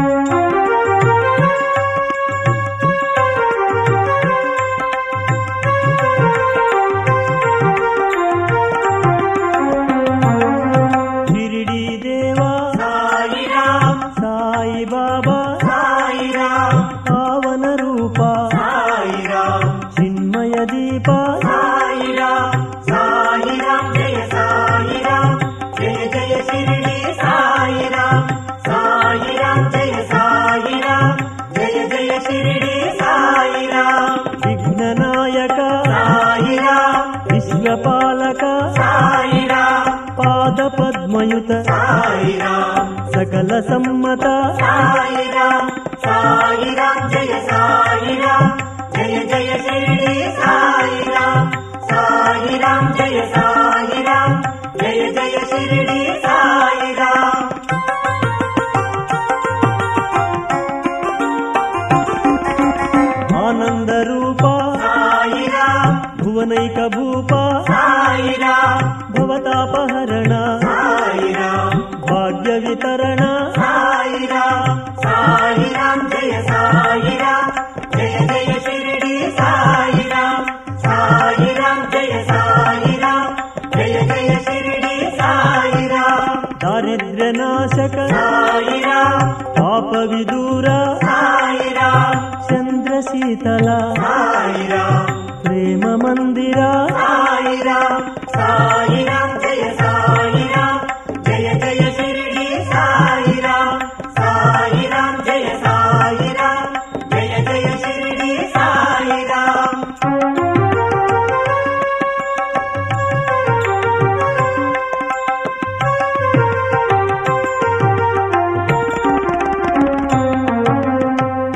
షిరిడి సాయిరామ్ పాద పద్మయుత సకల సమ్మత. సాయిరామ్ సాయిరామ్ జయ సాయిరామ్ జయ జయ శిరిడి సాయిరామ్ సాయిరామ్ జయ సాయిరామ్ జయ జయ శిరిడి विदुरा चन्द्रशीतला प्रेम मन्दिरा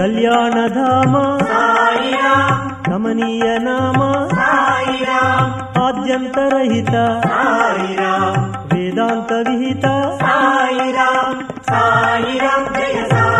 कल्याणधाम। रमणीय नाम आद्यन्तरहिता। रमणीयनामा पाद्यन्तरहिताीरा वेदान्तविहिताीरा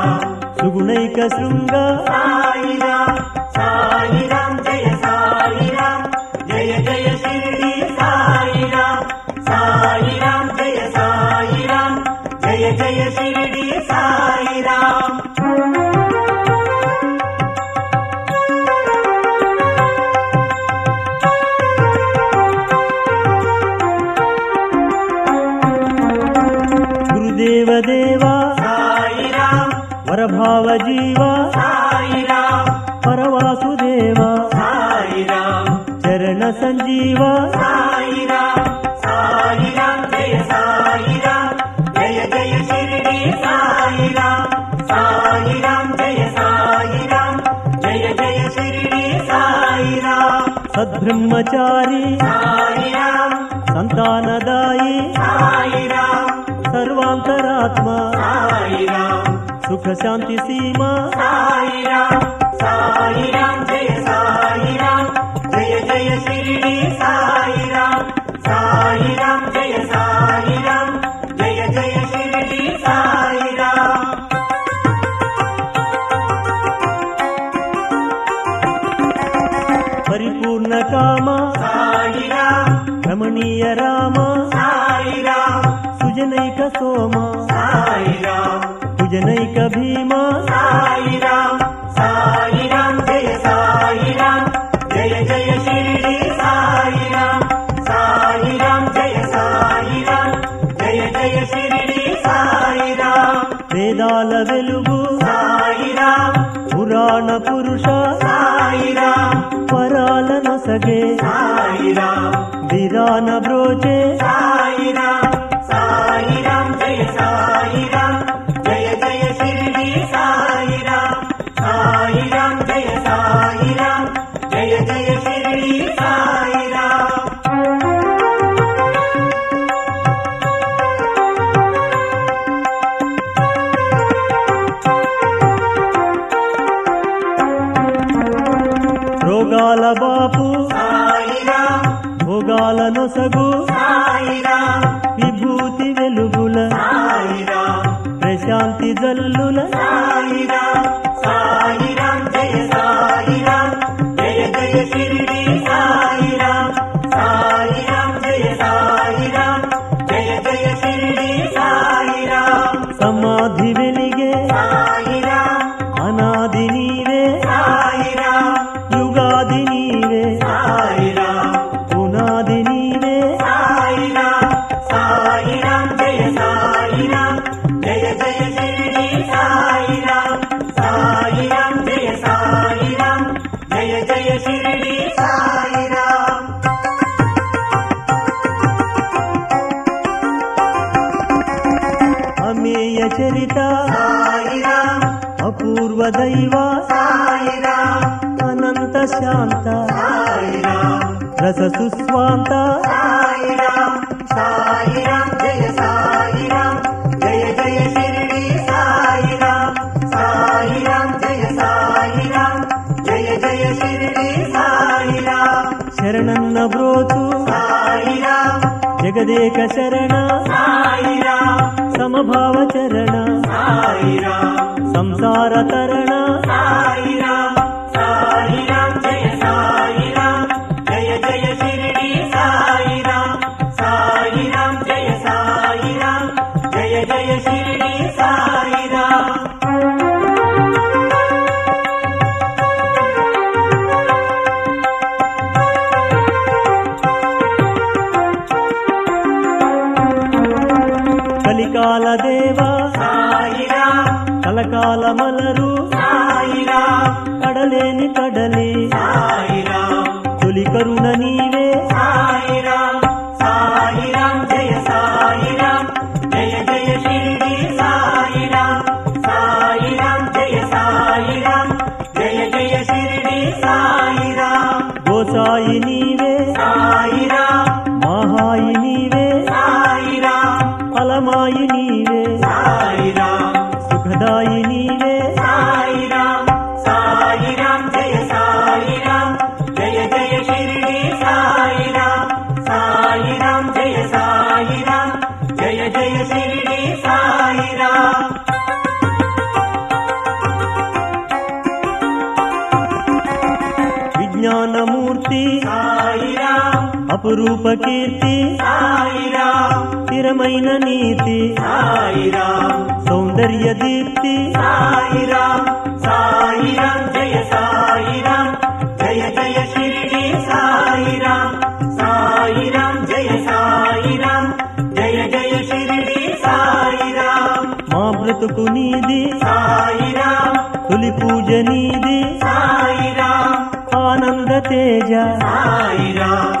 సాయిరామ్ సాయిరామ్ शिवारा जय सा जय जय श्रीरा सा जय सा जय जय श्री सा सद्ब्रह्मचारीरा सन्तानदायि आ सर्वान्तरात्मा सुख शान्ति सीमाि सा जय सा జయ జయ శిరిడి సాయిరామ్ సాయిరామ్ జయ సాయిరామ్ జయ జయ శిరిడి సాయిరామ్. పరిపూర్ణ కామ సాయిరామ్ రమణీయ రామ సాయిరామ్. సుజనైక సోమ సాయిరామ్. విరాన బ్రోచే సాయిరాం సాయిరాం జయ సాయిరాం జయ జయ షిరిడి సాయిరాం సాయిరాం జయ సాయిరాం జయ జయ షిరిడి సాయిరాం రోగాల బాపు సాయిరాం. విభూతి వెలుగుల ప్రశాంతి జల్లుల సాయిరాం. అమేయ చరిత అపూర్వ దైవ అనంత శాంత రస సుస్వాంత సాయిరాం సాయిరాం జయ సాయిరాం జయ జయ షిరిడి సాయిరాం సాయిరాం జయ సాయిరాం జయ జయ షిరిడి సాయిరాం శరణన్న సాయిరాం జగదేక శరణ సాయిరాం समभावचरण। संसारकरण దేవ. కలకాల మలరు. కడలేని కడలి. తొలి కరుణ నీవే. సాయిరాం. అపురూప కీర్తి. స్థిరమైన నీతి. సౌందర్య దీప్తి. సాయిరాం. సాయిరాం. జయ సాయిరాం. జయ జయ షిరిడి. సాయిరాం. సాయిరాం. జయ సాయిరాం. జయ జయ సాయిరాం. మా బ్రతుకు నీది. సాయిరాం. తొలి పూజ నీది. సాయిరాం. ఆనంద తేజ. సాయిరాం.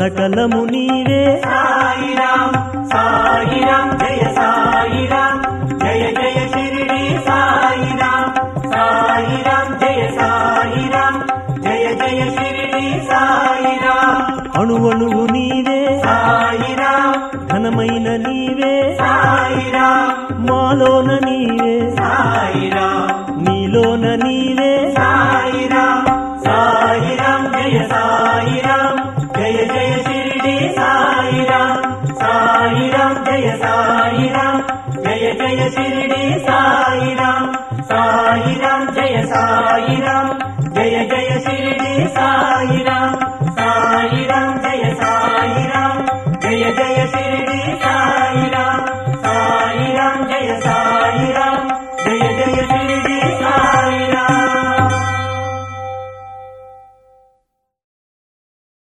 సకలము నీవే. సాయిరాం సాయిరాం జయ సాయిరాం జయ జయ షిరిడి సాయిరాం సాయిరాం జయ సాయిరాం జయ జయ షిరిడి సాయిరాం అణువణువు నీవే. సాయిరాం ఘనమైన నీవే. సాయిరాం మాలోన నీవే. సాయిరాం జయ జయ జయ షిరిడి